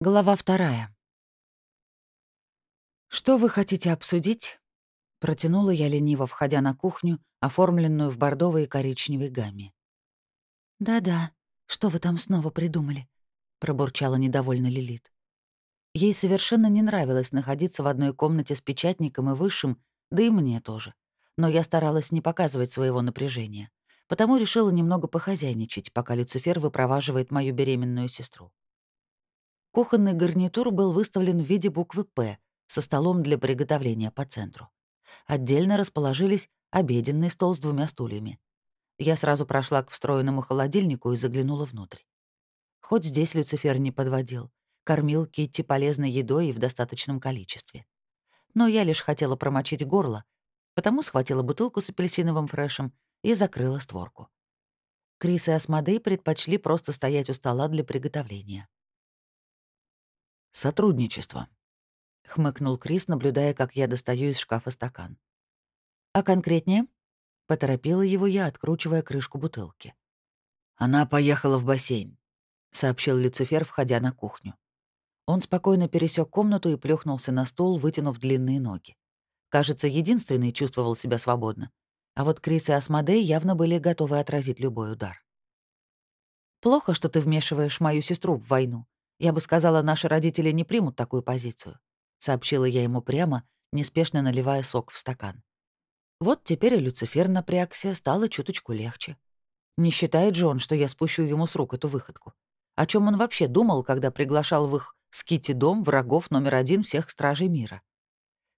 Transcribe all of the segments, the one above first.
Глава вторая. «Что вы хотите обсудить?» Протянула я лениво, входя на кухню, оформленную в бордовой и коричневой гамме. «Да-да, что вы там снова придумали?» — пробурчала недовольно Лилит. Ей совершенно не нравилось находиться в одной комнате с печатником и высшим, да и мне тоже. Но я старалась не показывать своего напряжения, потому решила немного похозяйничать, пока Люцифер выпроваживает мою беременную сестру. Кухонный гарнитур был выставлен в виде буквы «П» со столом для приготовления по центру. Отдельно расположились обеденный стол с двумя стульями. Я сразу прошла к встроенному холодильнику и заглянула внутрь. Хоть здесь Люцифер не подводил, кормил Китти полезной едой и в достаточном количестве. Но я лишь хотела промочить горло, потому схватила бутылку с апельсиновым фрешем и закрыла створку. Крис и Асмодей предпочли просто стоять у стола для приготовления. «Сотрудничество», — хмыкнул Крис, наблюдая, как я достаю из шкафа стакан. «А конкретнее?» — поторопила его я, откручивая крышку бутылки. «Она поехала в бассейн», — сообщил Люцифер, входя на кухню. Он спокойно пересек комнату и плюхнулся на стул, вытянув длинные ноги. Кажется, единственный чувствовал себя свободно. А вот Крис и Асмодей явно были готовы отразить любой удар. «Плохо, что ты вмешиваешь мою сестру в войну», я бы сказала, наши родители не примут такую позицию», — сообщила я ему прямо, неспешно наливая сок в стакан. Вот теперь и Люцифер напрягся, стало чуточку легче. Не считает же он, что я спущу ему с рук эту выходку. О чем он вообще думал, когда приглашал в их скити дом врагов номер один всех стражей мира?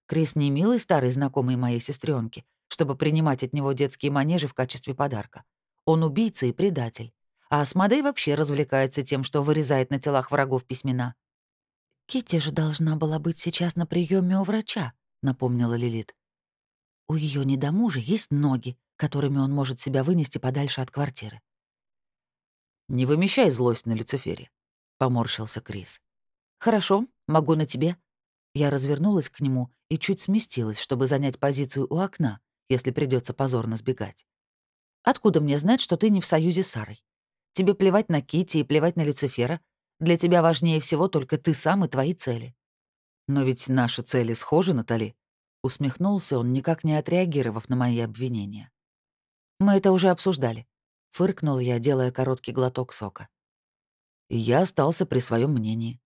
Крис не милый старый знакомый моей сестренки, чтобы принимать от него детские манежи в качестве подарка. Он убийца и предатель. А Асмодей вообще развлекается тем, что вырезает на телах врагов письмена. «Китти же должна была быть сейчас на приеме у врача», — напомнила Лилит. «У ее недомужа есть ноги, которыми он может себя вынести подальше от квартиры». «Не вымещай злость на Люцифере», — поморщился Крис. «Хорошо, могу на тебе». Я развернулась к нему и чуть сместилась, чтобы занять позицию у окна, если придется позорно сбегать. «Откуда мне знать, что ты не в союзе с Сарой? Тебе плевать на Кити и плевать на Люцифера. Для тебя важнее всего только ты сам и твои цели. Но ведь наши цели схожи, Натали. Усмехнулся он, никак не отреагировав на мои обвинения. Мы это уже обсуждали. Фыркнул я, делая короткий глоток сока. Я остался при своем мнении.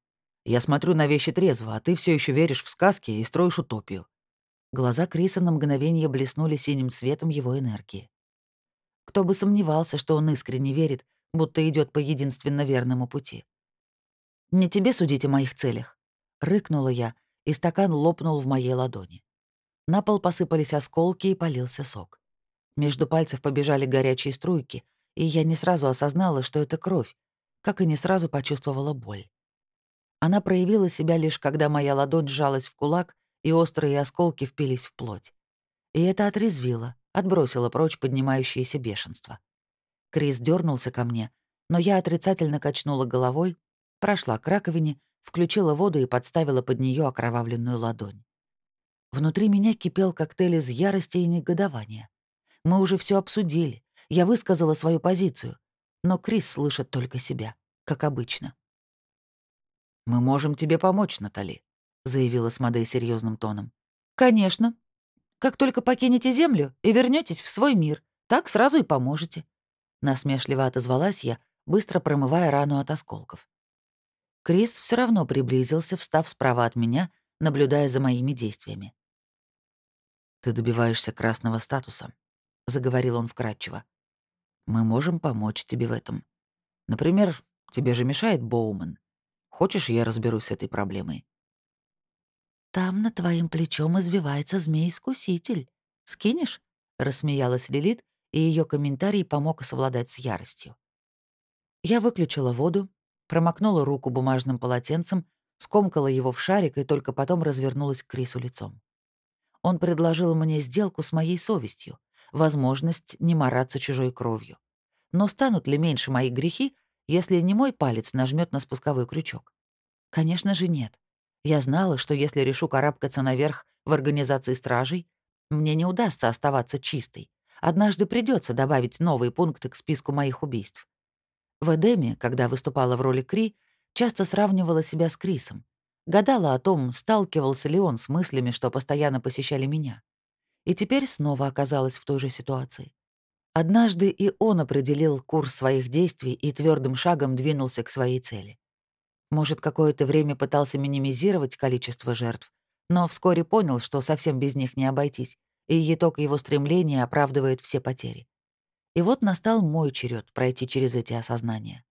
Я смотрю на вещи трезво, а ты все еще веришь в сказки и строишь утопию. Глаза Криса на мгновение блеснули синим светом его энергии. Кто бы сомневался, что он искренне верит, будто идет по единственно верному пути. «Не тебе судить о моих целях», — рыкнула я, и стакан лопнул в моей ладони. На пол посыпались осколки и полился сок. Между пальцев побежали горячие струйки, и я не сразу осознала, что это кровь, как и не сразу почувствовала боль. Она проявила себя лишь когда моя ладонь сжалась в кулак, и острые осколки впились в плоть. И это отрезвило, отбросило прочь поднимающееся бешенство. Крис дернулся ко мне, но я отрицательно качнула головой, прошла к раковине, включила воду и подставила под нее окровавленную ладонь. Внутри меня кипел коктейль из ярости и негодования. Мы уже все обсудили, я высказала свою позицию, но Крис слышит только себя, как обычно. «Мы можем тебе помочь, Натали», — заявила Смодей серьезным тоном. «Конечно. Как только покинете Землю и вернетесь в свой мир, так сразу и поможете. Насмешливо отозвалась я, быстро промывая рану от осколков. Крис все равно приблизился, встав справа от меня, наблюдая за моими действиями. «Ты добиваешься красного статуса», — заговорил он вкратчиво. «Мы можем помочь тебе в этом. Например, тебе же мешает Боуман. Хочешь, я разберусь с этой проблемой?» «Там на твоим плечом извивается змей-искуситель. Скинешь?» — рассмеялась Лилит, и ее комментарий помог совладать с яростью. Я выключила воду, промокнула руку бумажным полотенцем, скомкала его в шарик и только потом развернулась к Крису лицом. Он предложил мне сделку с моей совестью, возможность не мараться чужой кровью. Но станут ли меньше мои грехи, если не мой палец нажмет на спусковой крючок? Конечно же, нет. Я знала, что если решу карабкаться наверх в организации стражей, мне не удастся оставаться чистой, Однажды придется добавить новые пункты к списку моих убийств. В Эдеме, когда выступала в роли Кри, часто сравнивала себя с Крисом. Гадала о том, сталкивался ли он с мыслями, что постоянно посещали меня. И теперь снова оказалась в той же ситуации. Однажды и он определил курс своих действий и твердым шагом двинулся к своей цели. Может, какое-то время пытался минимизировать количество жертв, но вскоре понял, что совсем без них не обойтись, и итог его стремления оправдывает все потери. И вот настал мой черед пройти через эти осознания.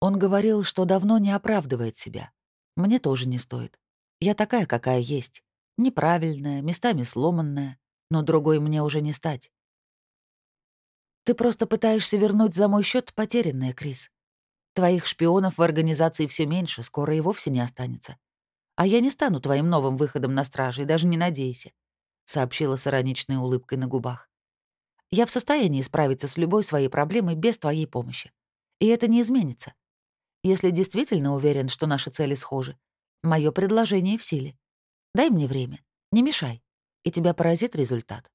Он говорил, что давно не оправдывает себя. Мне тоже не стоит. Я такая, какая есть. Неправильная, местами сломанная, но другой мне уже не стать. Ты просто пытаешься вернуть за мой счет потерянное, Крис. Твоих шпионов в организации все меньше, скоро и вовсе не останется. А я не стану твоим новым выходом на страже, даже не надейся», — сообщила с ироничной улыбкой на губах. «Я в состоянии справиться с любой своей проблемой без твоей помощи. И это не изменится. Если действительно уверен, что наши цели схожи, мое предложение в силе. Дай мне время, не мешай, и тебя поразит результат.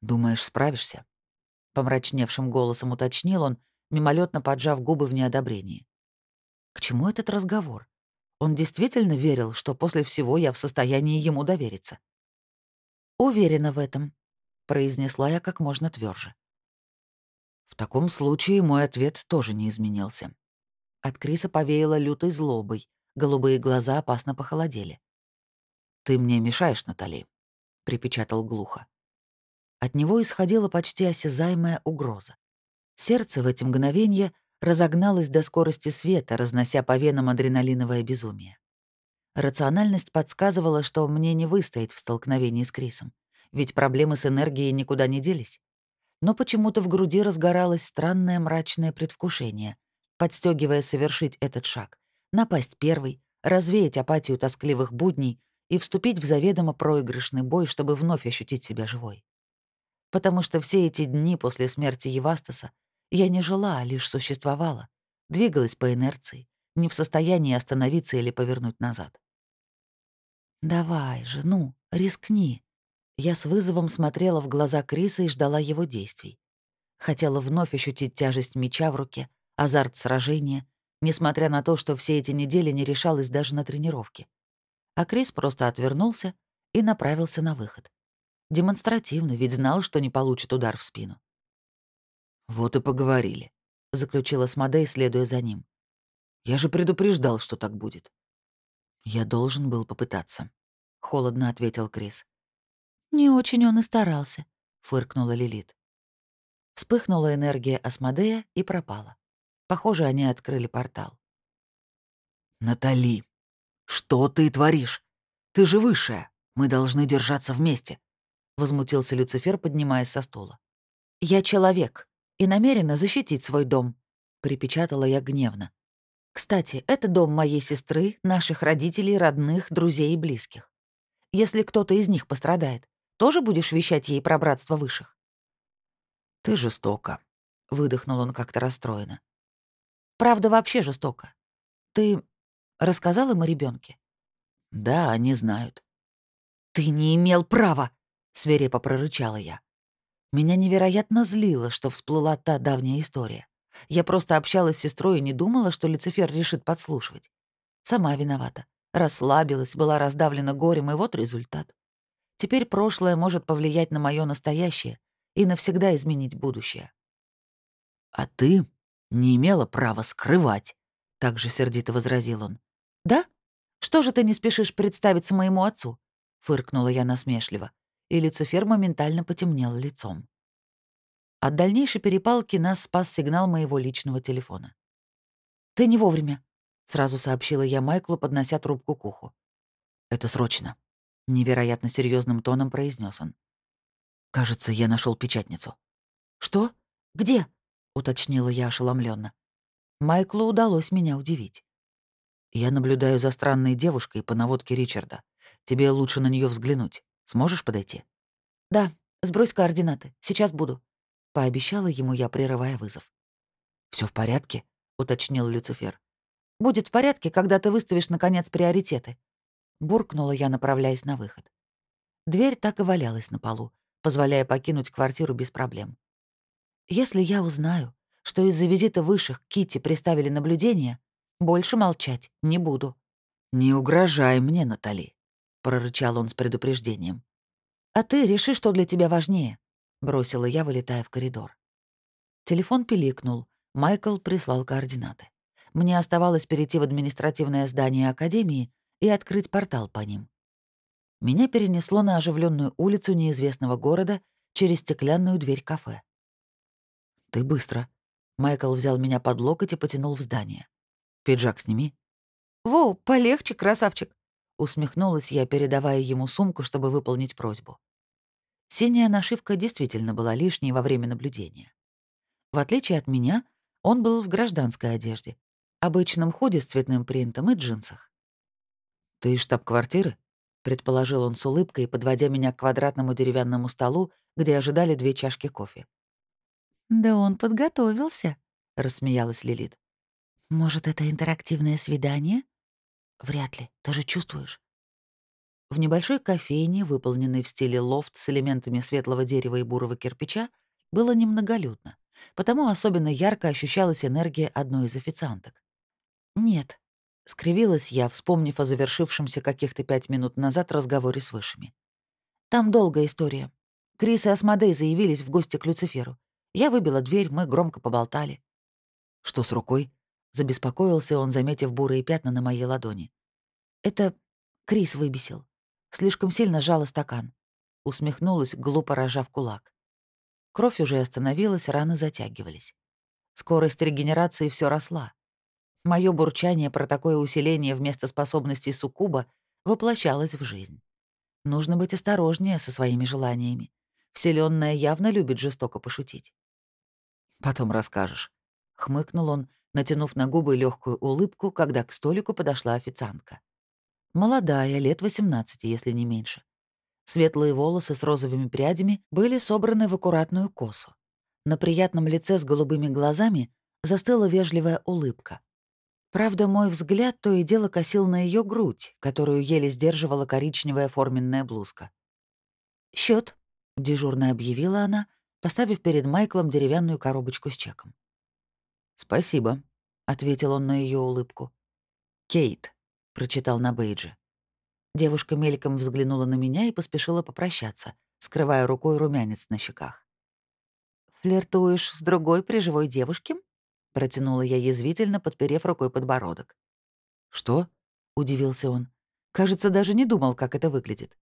«Думаешь, справишься?» — помрачневшим голосом уточнил он, мимолетно поджав губы в неодобрении. К чему этот разговор? Он действительно верил, что после всего я в состоянии ему довериться. «Уверена в этом», — произнесла я как можно тверже. В таком случае мой ответ тоже не изменился. От Криса повеяло лютой злобой, голубые глаза опасно похолодели. «Ты мне мешаешь, Натали», — припечатал глухо. От него исходила почти осязаемая угроза. Сердце в эти мгновения разогналось до скорости света, разнося по венам адреналиновое безумие. Рациональность подсказывала, что мне не выстоять в столкновении с Крисом, ведь проблемы с энергией никуда не делись. Но почему-то в груди разгоралось странное мрачное предвкушение — подстегивая совершить этот шаг, напасть первый, развеять апатию тоскливых будней и вступить в заведомо проигрышный бой, чтобы вновь ощутить себя живой. Потому что все эти дни после смерти Евастаса я не жила, а лишь существовала, двигалась по инерции, не в состоянии остановиться или повернуть назад. «Давай же, ну, рискни». Я с вызовом смотрела в глаза Криса и ждала его действий. Хотела вновь ощутить тяжесть меча в руке, азарт сражения, несмотря на то, что все эти недели не решалась даже на тренировке. А Крис просто отвернулся и направился на выход. Демонстративно, ведь знал, что не получит удар в спину. «Вот и поговорили», — заключила Смодей, следуя за ним. «Я же предупреждал, что так будет». «Я должен был попытаться», — холодно ответил Крис. «Не очень он и старался», — фыркнула Лилит. Вспыхнула энергия Асмодея и пропала. Похоже, они открыли портал. «Натали, что ты творишь? Ты же высшая. Мы должны держаться вместе», — возмутился Люцифер, поднимаясь со стула. «Я человек и намерена защитить свой дом», — припечатала я гневно. «Кстати, это дом моей сестры, наших родителей, родных, друзей и близких. Если кто-то из них пострадает, тоже будешь вещать ей про братство высших?» «Ты жестоко», — выдохнул он как-то расстроенно. Правда, вообще жестоко. Ты рассказал им о ребенке? Да, они знают. Ты не имел права, свирепо прорычала я. Меня невероятно злило, что всплыла та давняя история. Я просто общалась с сестрой и не думала, что Люцифер решит подслушивать. Сама виновата. Расслабилась, была раздавлена горем, и вот результат. Теперь прошлое может повлиять на мое настоящее и навсегда изменить будущее. А ты не имела права скрывать», — также сердито возразил он. «Да? Что же ты не спешишь представиться моему отцу?» — фыркнула я насмешливо, и Люцифер моментально потемнел лицом. От дальнейшей перепалки нас спас сигнал моего личного телефона. «Ты не вовремя», — сразу сообщила я Майклу, поднося трубку к уху. «Это срочно», — невероятно серьезным тоном произнес он. «Кажется, я нашел печатницу». «Что? Где?» — уточнила я ошеломленно. Майклу удалось меня удивить. «Я наблюдаю за странной девушкой по наводке Ричарда. Тебе лучше на нее взглянуть. Сможешь подойти?» «Да, сбрось координаты. Сейчас буду», — пообещала ему я, прерывая вызов. Все в порядке?» — уточнил Люцифер. «Будет в порядке, когда ты выставишь, наконец, приоритеты», — буркнула я, направляясь на выход. Дверь так и валялась на полу, позволяя покинуть квартиру без проблем. Если я узнаю, что из-за визита высших Кити приставили наблюдение, Больше молчать не буду». «Не угрожай мне, Натали», — прорычал он с предупреждением. «А ты реши, что для тебя важнее», — бросила я, вылетая в коридор. Телефон пиликнул. Майкл прислал координаты. Мне оставалось перейти в административное здание Академии и открыть портал по ним. Меня перенесло на оживленную улицу неизвестного города через стеклянную дверь кафе. «Ты быстро». Майкл взял меня под локоть и потянул в здание. «Пиджак сними». «Воу, полегче, красавчик», — усмехнулась я, передавая ему сумку, чтобы выполнить просьбу. Синяя нашивка действительно была лишней во время наблюдения. В отличие от меня, он был в гражданской одежде, обычном ходе с цветным принтом и джинсах. «Ты штаб-квартиры?» — предположил он с улыбкой, подводя меня к квадратному деревянному столу, где ожидали две чашки кофе. «Да он подготовился», — рассмеялась Лилит. «Может, это интерактивное свидание?» «Вряд ли. Ты же чувствуешь?» В небольшой кофейне, выполненной в стиле лофт с элементами светлого дерева и бурого кирпича, было немноголюдно, потому особенно ярко ощущалась энергия одной из официанток. «Нет», — скривилась я, вспомнив о завершившемся каких-то пять минут назад разговоре с высшими. «Там долгая история. Крис и Асмодей заявились в гости к Люциферу. Я выбила дверь, мы громко поболтали. «Что с рукой?» — забеспокоился он, заметив бурые пятна на моей ладони. «Это Крис выбесил. Слишком сильно жала стакан». Усмехнулась, глупо рожав кулак. Кровь уже остановилась, раны затягивались. Скорость регенерации все росла. Моё бурчание про такое усиление вместо способностей суккуба воплощалось в жизнь. Нужно быть осторожнее со своими желаниями. Вселенная явно любит жестоко пошутить. «Потом расскажешь», — хмыкнул он, натянув на губы легкую улыбку, когда к столику подошла официантка. Молодая, лет 18, если не меньше. Светлые волосы с розовыми прядями были собраны в аккуратную косу. На приятном лице с голубыми глазами застыла вежливая улыбка. Правда, мой взгляд то и дело косил на ее грудь, которую еле сдерживала коричневая форменная блузка. Счет, дежурно объявила она, поставив перед Майклом деревянную коробочку с чеком. «Спасибо», — ответил он на ее улыбку. «Кейт», — прочитал на бейдже. Девушка мельком взглянула на меня и поспешила попрощаться, скрывая рукой румянец на щеках. «Флиртуешь с другой при живой девушке?» — протянула я язвительно, подперев рукой подбородок. «Что?» — удивился он. «Кажется, даже не думал, как это выглядит».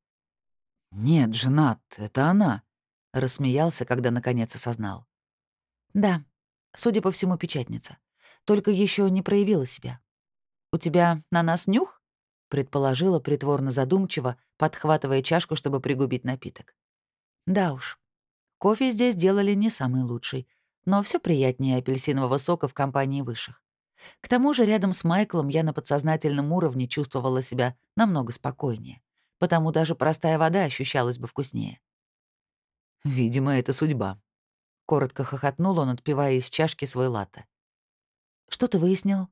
«Нет, женат, это она», — рассмеялся, когда наконец осознал. «Да, судя по всему, печатница. Только еще не проявила себя. У тебя на нас нюх?» — предположила притворно задумчиво, подхватывая чашку, чтобы пригубить напиток. «Да уж. Кофе здесь делали не самый лучший, но все приятнее апельсинового сока в компании высших. К тому же рядом с Майклом я на подсознательном уровне чувствовала себя намного спокойнее потому даже простая вода ощущалась бы вкуснее. «Видимо, это судьба», — коротко хохотнул он, отпивая из чашки свой латте. «Что ты выяснил?»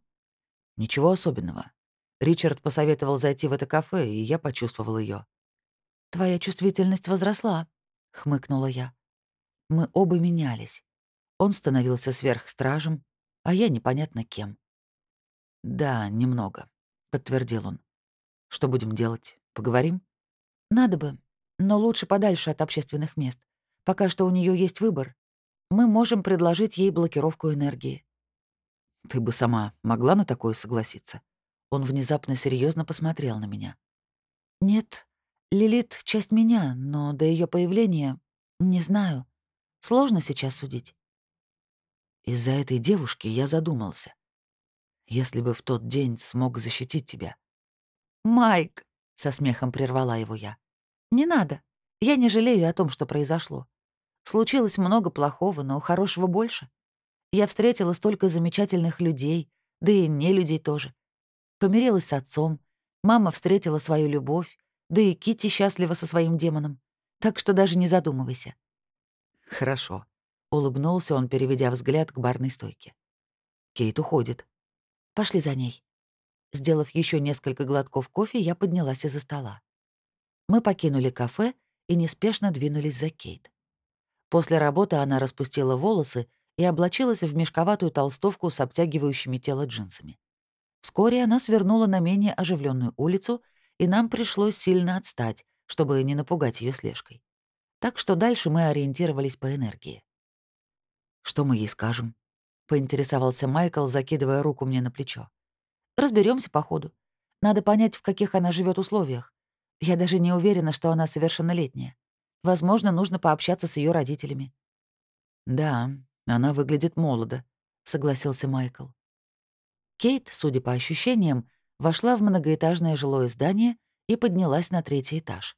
«Ничего особенного. Ричард посоветовал зайти в это кафе, и я почувствовал ее. «Твоя чувствительность возросла», — хмыкнула я. Мы оба менялись. Он становился сверхстражем, а я непонятно кем. «Да, немного», — подтвердил он. «Что будем делать? Поговорим?» «Надо бы, но лучше подальше от общественных мест. Пока что у нее есть выбор. Мы можем предложить ей блокировку энергии». «Ты бы сама могла на такое согласиться?» Он внезапно серьезно посмотрел на меня. «Нет, Лилит — часть меня, но до ее появления... Не знаю. Сложно сейчас судить». Из-за этой девушки я задумался. Если бы в тот день смог защитить тебя. «Майк!» — со смехом прервала его я. «Не надо. Я не жалею о том, что произошло. Случилось много плохого, но хорошего больше. Я встретила столько замечательных людей, да и не людей тоже. Помирилась с отцом, мама встретила свою любовь, да и Кити счастлива со своим демоном. Так что даже не задумывайся». «Хорошо», — улыбнулся он, переведя взгляд к барной стойке. Кейт уходит. «Пошли за ней». Сделав еще несколько глотков кофе, я поднялась из-за стола. Мы покинули кафе и неспешно двинулись за Кейт. После работы она распустила волосы и облачилась в мешковатую толстовку с обтягивающими тело джинсами. Вскоре она свернула на менее оживленную улицу, и нам пришлось сильно отстать, чтобы не напугать ее слежкой. Так что дальше мы ориентировались по энергии. «Что мы ей скажем?» — поинтересовался Майкл, закидывая руку мне на плечо. Разберемся по ходу. Надо понять, в каких она живет условиях. Я даже не уверена, что она совершеннолетняя. Возможно, нужно пообщаться с ее родителями. «Да, она выглядит молодо», — согласился Майкл. Кейт, судя по ощущениям, вошла в многоэтажное жилое здание и поднялась на третий этаж.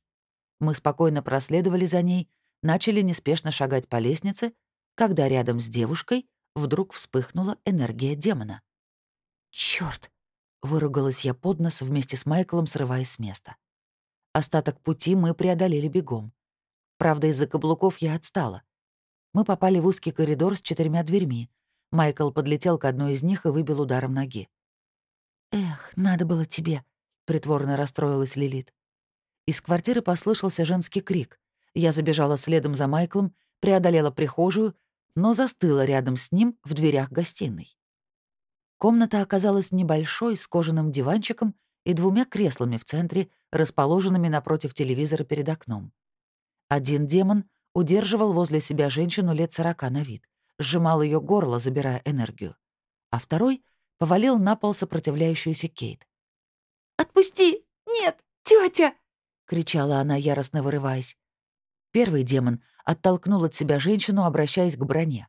Мы спокойно проследовали за ней, начали неспешно шагать по лестнице, когда рядом с девушкой вдруг вспыхнула энергия демона. «Чёрт!» — выругалась я под нос вместе с Майклом, срываясь с места. Остаток пути мы преодолели бегом. Правда, из-за каблуков я отстала. Мы попали в узкий коридор с четырьмя дверьми, Майкл подлетел к одной из них и выбил ударом ноги. «Эх, надо было тебе», — притворно расстроилась Лилит. Из квартиры послышался женский крик. Я забежала следом за Майклом, преодолела прихожую, но застыла рядом с ним в дверях гостиной. Комната оказалась небольшой, с кожаным диванчиком и двумя креслами в центре, расположенными напротив телевизора перед окном. Один демон удерживал возле себя женщину лет сорока на вид сжимал ее горло, забирая энергию. А второй повалил на пол сопротивляющуюся Кейт. «Отпусти! Нет, тетя! кричала она, яростно вырываясь. Первый демон оттолкнул от себя женщину, обращаясь к броне.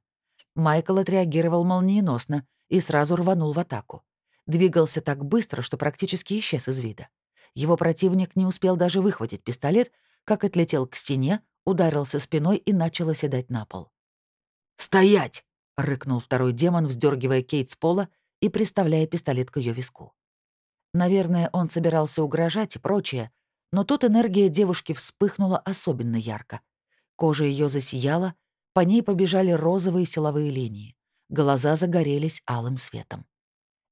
Майкл отреагировал молниеносно и сразу рванул в атаку. Двигался так быстро, что практически исчез из вида. Его противник не успел даже выхватить пистолет, как отлетел к стене, ударился спиной и начал оседать на пол. «Стоять!» — рыкнул второй демон, вздергивая Кейт с пола и приставляя пистолет к ее виску. Наверное, он собирался угрожать и прочее, но тут энергия девушки вспыхнула особенно ярко. Кожа ее засияла, по ней побежали розовые силовые линии, глаза загорелись алым светом.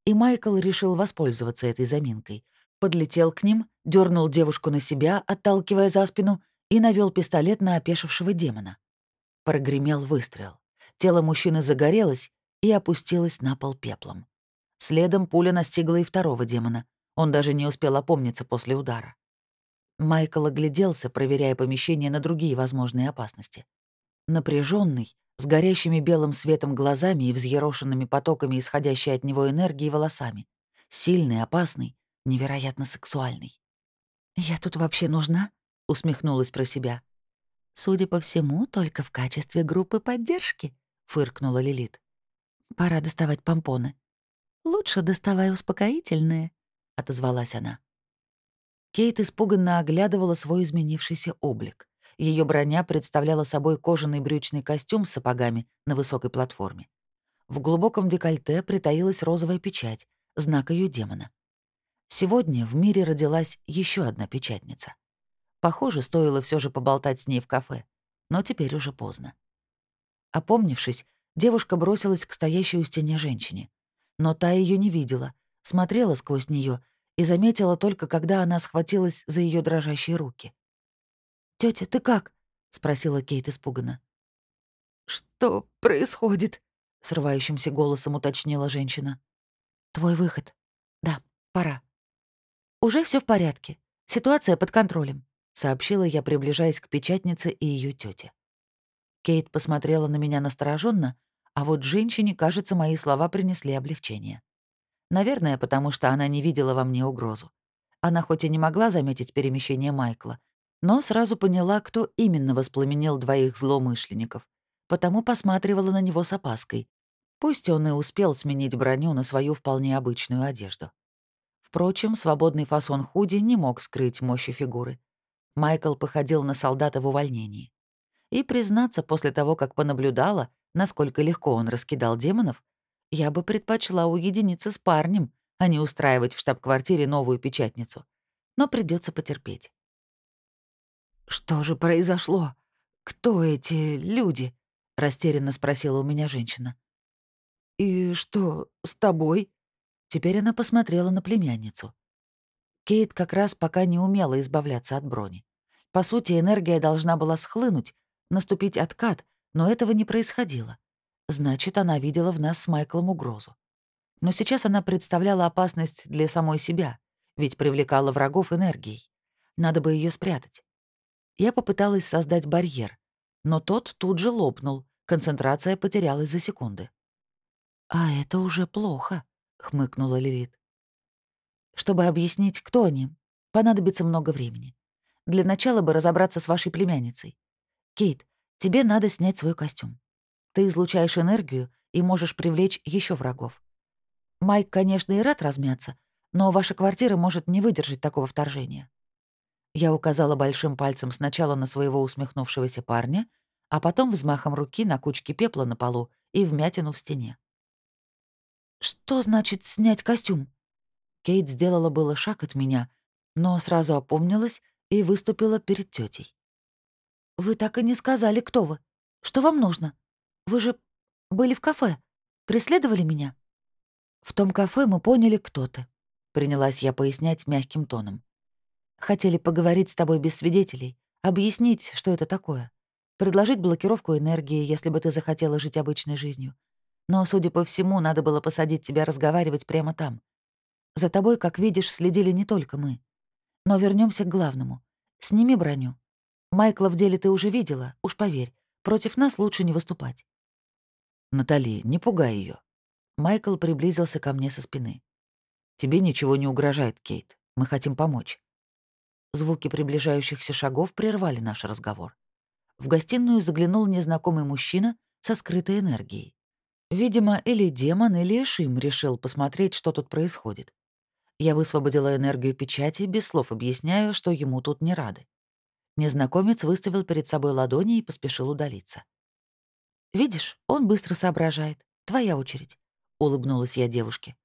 И Майкл решил воспользоваться этой заминкой. Подлетел к ним, дернул девушку на себя, отталкивая за спину, и навел пистолет на опешившего демона. Прогремел выстрел. Тело мужчины загорелось и опустилось на пол пеплом. Следом пуля настигла и второго демона. Он даже не успел опомниться после удара. Майкл огляделся, проверяя помещение на другие возможные опасности. Напряженный, с горящими белым светом глазами и взъерошенными потоками исходящей от него энергии волосами. Сильный, опасный, невероятно сексуальный. «Я тут вообще нужна?» — усмехнулась про себя. «Судя по всему, только в качестве группы поддержки», — фыркнула Лилит. «Пора доставать помпоны». «Лучше доставай успокоительные», — отозвалась она. Кейт испуганно оглядывала свой изменившийся облик. Ее броня представляла собой кожаный брючный костюм с сапогами на высокой платформе. В глубоком декольте притаилась розовая печать, знак ее демона. Сегодня в мире родилась еще одна печатница. Похоже, стоило все же поболтать с ней в кафе, но теперь уже поздно. Опомнившись, девушка бросилась к стоящей у стене женщине. Но та ее не видела, смотрела сквозь нее и заметила только, когда она схватилась за ее дрожащие руки. Тетя, ты как?» — спросила Кейт испуганно. «Что происходит?» — срывающимся голосом уточнила женщина. «Твой выход. Да, пора». «Уже все в порядке. Ситуация под контролем», — сообщила я, приближаясь к печатнице и ее тете. Кейт посмотрела на меня настороженно, а вот женщине, кажется, мои слова принесли облегчение. Наверное, потому что она не видела во мне угрозу. Она хоть и не могла заметить перемещение Майкла, но сразу поняла, кто именно воспламенил двоих злоумышленников, потому посматривала на него с опаской. Пусть он и успел сменить броню на свою вполне обычную одежду. Впрочем, свободный фасон худи не мог скрыть мощи фигуры. Майкл походил на солдата в увольнении. И, признаться, после того, как понаблюдала, насколько легко он раскидал демонов, я бы предпочла уединиться с парнем, а не устраивать в штаб-квартире новую печатницу. Но придется потерпеть. «Что же произошло? Кто эти люди?» — растерянно спросила у меня женщина. «И что с тобой?» Теперь она посмотрела на племянницу. Кейт как раз пока не умела избавляться от брони. По сути, энергия должна была схлынуть, наступить откат, но этого не происходило. Значит, она видела в нас с Майклом угрозу. Но сейчас она представляла опасность для самой себя, ведь привлекала врагов энергией. Надо бы ее спрятать. Я попыталась создать барьер, но тот тут же лопнул, концентрация потерялась за секунды. «А это уже плохо», — хмыкнула Лилит. «Чтобы объяснить, кто они, понадобится много времени. Для начала бы разобраться с вашей племянницей. Кейт, тебе надо снять свой костюм. Ты излучаешь энергию и можешь привлечь еще врагов. Майк, конечно, и рад размяться, но ваша квартира может не выдержать такого вторжения. Я указала большим пальцем сначала на своего усмехнувшегося парня, а потом взмахом руки на кучке пепла на полу и вмятину в стене. «Что значит снять костюм?» Кейт сделала было шаг от меня, но сразу опомнилась и выступила перед тетей. «Вы так и не сказали, кто вы. Что вам нужно? Вы же были в кафе. Преследовали меня?» «В том кафе мы поняли, кто ты», — принялась я пояснять мягким тоном. «Хотели поговорить с тобой без свидетелей, объяснить, что это такое, предложить блокировку энергии, если бы ты захотела жить обычной жизнью. Но, судя по всему, надо было посадить тебя разговаривать прямо там. За тобой, как видишь, следили не только мы. Но вернемся к главному. Сними броню. Майкла в деле ты уже видела, уж поверь. Против нас лучше не выступать. Натали, не пугай ее. Майкл приблизился ко мне со спины. «Тебе ничего не угрожает, Кейт. Мы хотим помочь». Звуки приближающихся шагов прервали наш разговор. В гостиную заглянул незнакомый мужчина со скрытой энергией. Видимо, или демон, или Эшим решил посмотреть, что тут происходит. Я высвободила энергию печати, без слов объясняю, что ему тут не рады. Незнакомец выставил перед собой ладони и поспешил удалиться. «Видишь, он быстро соображает. Твоя очередь. — улыбнулась я девушке.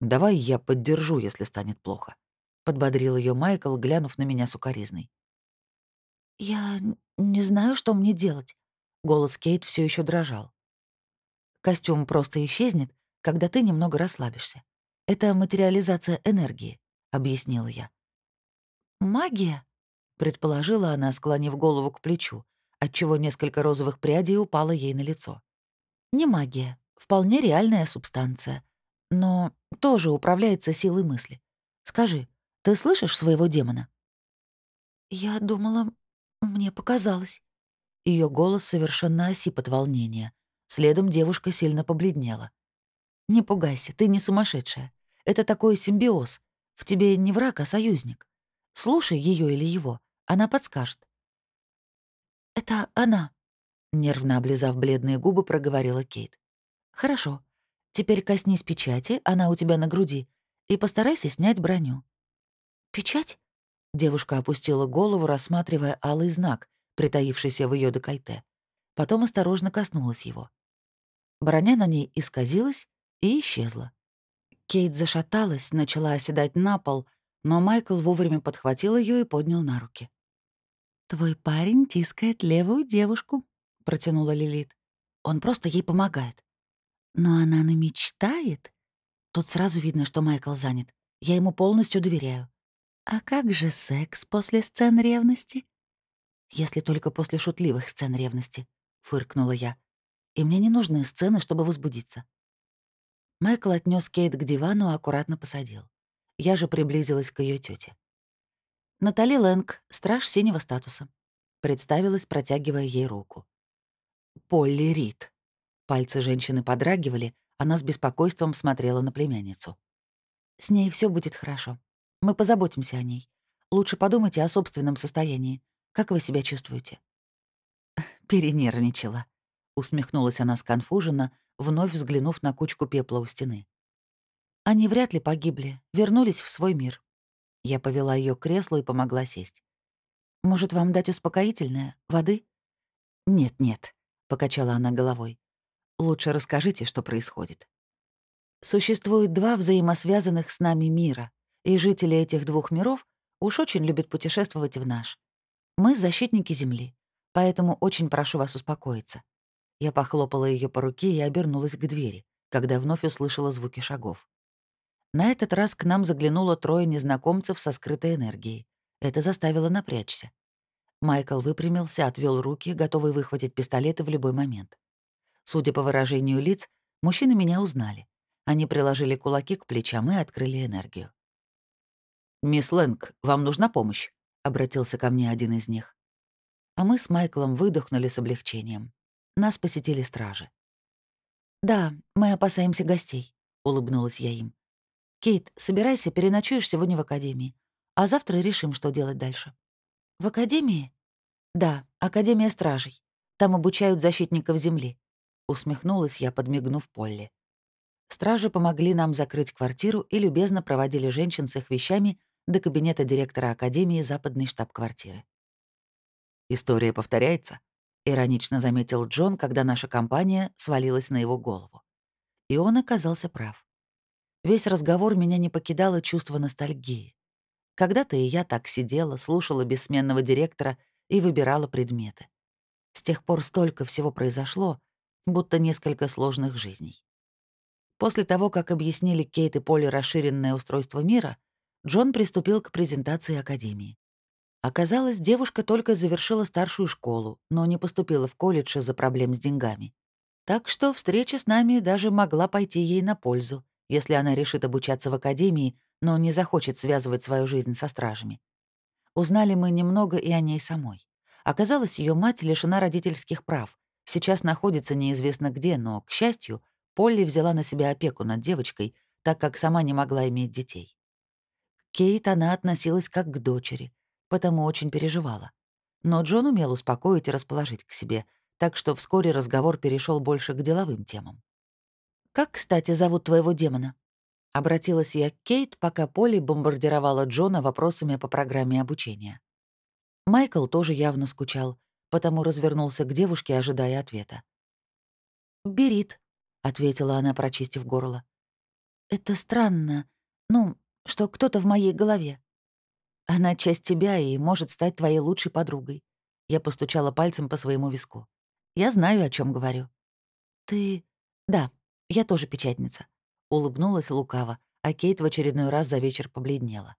«Давай я поддержу, если станет плохо», — подбодрил ее Майкл, глянув на меня сукоризной. «Я не знаю, что мне делать», — голос Кейт все еще дрожал. «Костюм просто исчезнет, когда ты немного расслабишься. Это материализация энергии», — объяснила я. «Магия?» — предположила она, склонив голову к плечу, отчего несколько розовых прядей упало ей на лицо. «Не магия вполне реальная субстанция, но тоже управляется силой мысли. Скажи, ты слышишь своего демона?» «Я думала, мне показалось». Ее голос совершенно осип от волнения. Следом девушка сильно побледнела. «Не пугайся, ты не сумасшедшая. Это такой симбиоз. В тебе не враг, а союзник. Слушай ее или его, она подскажет». «Это она», — нервно облизав бледные губы, проговорила Кейт. «Хорошо. Теперь коснись печати, она у тебя на груди, и постарайся снять броню». «Печать?» Девушка опустила голову, рассматривая алый знак, притаившийся в ее декольте. Потом осторожно коснулась его. Броня на ней исказилась и исчезла. Кейт зашаталась, начала оседать на пол, но Майкл вовремя подхватил ее и поднял на руки. «Твой парень тискает левую девушку», — протянула Лилит. «Он просто ей помогает. Но она намечтает. Тут сразу видно, что Майкл занят. Я ему полностью доверяю. А как же секс после сцен ревности? Если только после шутливых сцен ревности, фыркнула я. И мне не нужны сцены, чтобы возбудиться. Майкл отнес Кейт к дивану и аккуратно посадил. Я же приблизилась к ее тете. Натали Лэнг, страж синего статуса. Представилась, протягивая ей руку. Полли Рид. Пальцы женщины подрагивали, она с беспокойством смотрела на племянницу. «С ней все будет хорошо. Мы позаботимся о ней. Лучше подумайте о собственном состоянии. Как вы себя чувствуете?» «Перенервничала», — усмехнулась она сконфуженно, вновь взглянув на кучку пепла у стены. «Они вряд ли погибли, вернулись в свой мир». Я повела ее к креслу и помогла сесть. «Может, вам дать успокоительное? Воды?» «Нет-нет», — покачала она головой. Лучше расскажите, что происходит. Существует два взаимосвязанных с нами мира, и жители этих двух миров уж очень любят путешествовать в наш. Мы — защитники Земли, поэтому очень прошу вас успокоиться. Я похлопала ее по руке и обернулась к двери, когда вновь услышала звуки шагов. На этот раз к нам заглянуло трое незнакомцев со скрытой энергией. Это заставило напрячься. Майкл выпрямился, отвел руки, готовый выхватить пистолеты в любой момент. Судя по выражению лиц, мужчины меня узнали. Они приложили кулаки к плечам и открыли энергию. «Мисс Лэнг, вам нужна помощь?» — обратился ко мне один из них. А мы с Майклом выдохнули с облегчением. Нас посетили стражи. «Да, мы опасаемся гостей», — улыбнулась я им. «Кейт, собирайся, переночуешь сегодня в академии, а завтра решим, что делать дальше». «В академии?» «Да, Академия стражей. Там обучают защитников Земли», — усмехнулась я, подмигнув Полли. Стражи помогли нам закрыть квартиру и любезно проводили женщин с их вещами до кабинета директора Академии западной штаб-квартиры. «История повторяется», — иронично заметил Джон, когда наша компания свалилась на его голову. И он оказался прав. Весь разговор меня не покидало чувство ностальгии. Когда-то и я так сидела, слушала бессменного директора и выбирала предметы. С тех пор столько всего произошло, будто несколько сложных жизней. После того, как объяснили Кейт и Поле расширенное устройство мира, Джон приступил к презентации Академии. Оказалось, девушка только завершила старшую школу, но не поступила в колледж из-за проблем с деньгами. Так что встреча с нами даже могла пойти ей на пользу, если она решит обучаться в академии, но не захочет связывать свою жизнь со стражами. Узнали мы немного и о ней самой. Оказалось, ее мать лишена родительских прав. Сейчас находится неизвестно где, но, к счастью, Полли взяла на себя опеку над девочкой, так как сама не могла иметь детей. Кейт она относилась как к дочери, потому очень переживала. Но Джон умел успокоить и расположить к себе, так что вскоре разговор перешел больше к деловым темам. «Как, кстати, зовут твоего демона?» Обратилась я к Кейт, пока Полли бомбардировала Джона вопросами по программе обучения. Майкл тоже явно скучал, потому развернулся к девушке, ожидая ответа. «Берит», — ответила она, прочистив горло. «Это странно. Ну, что кто-то в моей голове. Она часть тебя и может стать твоей лучшей подругой. Я постучала пальцем по своему виску. Я знаю, о чем говорю. Ты... Да, я тоже печатница. Улыбнулась лукаво, а Кейт в очередной раз за вечер побледнела.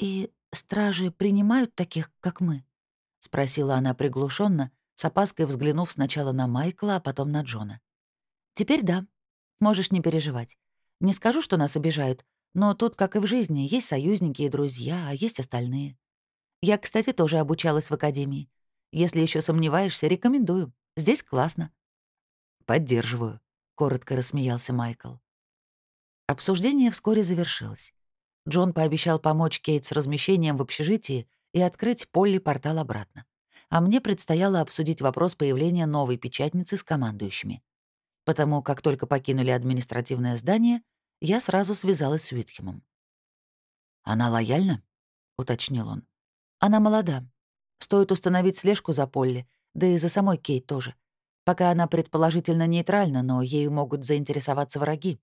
«И стражи принимают таких, как мы?» — спросила она приглушенно, с опаской взглянув сначала на Майкла, а потом на Джона. «Теперь да. Можешь не переживать. Не скажу, что нас обижают, но тут, как и в жизни, есть союзники и друзья, а есть остальные. Я, кстати, тоже обучалась в академии. Если еще сомневаешься, рекомендую. Здесь классно». «Поддерживаю», — коротко рассмеялся Майкл. Обсуждение вскоре завершилось. Джон пообещал помочь Кейт с размещением в общежитии и открыть Полли портал обратно. А мне предстояло обсудить вопрос появления новой печатницы с командующими. Потому как только покинули административное здание, я сразу связалась с Уитхемом. «Она лояльна?» — уточнил он. «Она молода. Стоит установить слежку за Полли, да и за самой Кейт тоже. Пока она предположительно нейтральна, но ею могут заинтересоваться враги».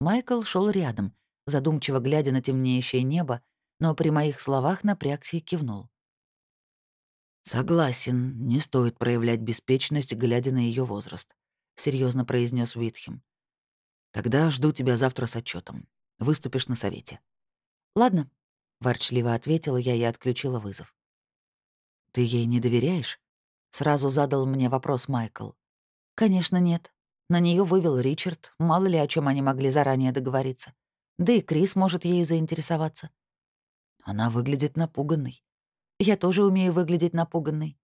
Майкл шел рядом, задумчиво глядя на темнеющее небо, но при моих словах напрягся и кивнул. «Согласен, не стоит проявлять беспечность, глядя на ее возраст», — серьезно произнес Уитхем. Тогда жду тебя завтра с отчетом. Выступишь на совете. Ладно, ворчливо ответила я и отключила вызов. Ты ей не доверяешь? Сразу задал мне вопрос Майкл. Конечно, нет. На нее вывел Ричард, мало ли о чем они могли заранее договориться. Да и Крис может ею заинтересоваться. Она выглядит напуганной. Я тоже умею выглядеть напуганной.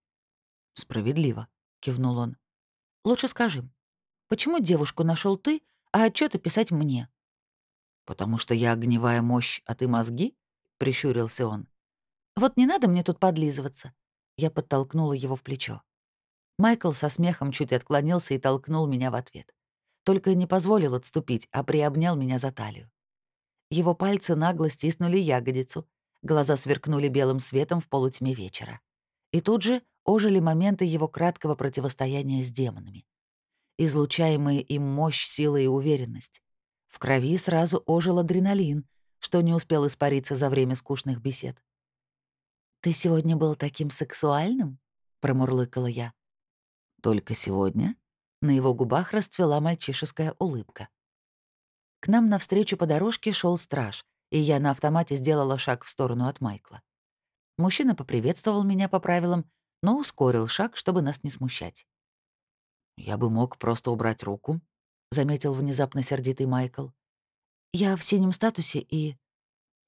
Справедливо, кивнул он. Лучше скажи, почему девушку нашел ты, а отчеты писать мне». «Потому что я огневая мощь, а ты мозги?» — прищурился он. «Вот не надо мне тут подлизываться». Я подтолкнула его в плечо. Майкл со смехом чуть отклонился и толкнул меня в ответ. Только не позволил отступить, а приобнял меня за талию. Его пальцы нагло стиснули ягодицу, глаза сверкнули белым светом в полутьме вечера. И тут же ожили моменты его краткого противостояния с демонами излучаемые им мощь, сила и уверенность. В крови сразу ожил адреналин, что не успел испариться за время скучных бесед. «Ты сегодня был таким сексуальным?» — промурлыкала я. «Только сегодня?» На его губах расцвела мальчишеская улыбка. К нам навстречу по дорожке шел страж, и я на автомате сделала шаг в сторону от Майкла. Мужчина поприветствовал меня по правилам, но ускорил шаг, чтобы нас не смущать. Я бы мог просто убрать руку. — заметил внезапно сердитый Майкл. «Я в синем статусе и...»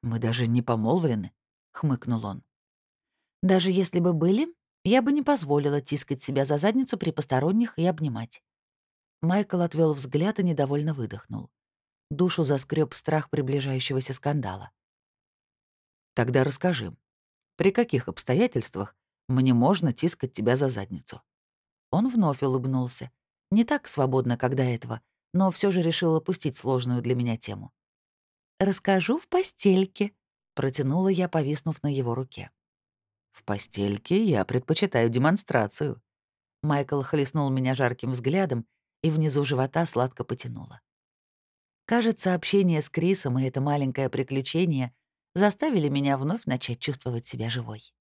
«Мы даже не помолвлены», — хмыкнул он. «Даже если бы были, я бы не позволила тискать себя за задницу при посторонних и обнимать». Майкл отвел взгляд и недовольно выдохнул. Душу заскреб страх приближающегося скандала. «Тогда расскажи, при каких обстоятельствах мне можно тискать тебя за задницу?» Он вновь улыбнулся. Не так свободно, как до этого, но все же решил опустить сложную для меня тему. «Расскажу в постельке», — протянула я, повиснув на его руке. «В постельке я предпочитаю демонстрацию». Майкл хлестнул меня жарким взглядом, и внизу живота сладко потянуло. Кажется, общение с Крисом и это маленькое приключение заставили меня вновь начать чувствовать себя живой.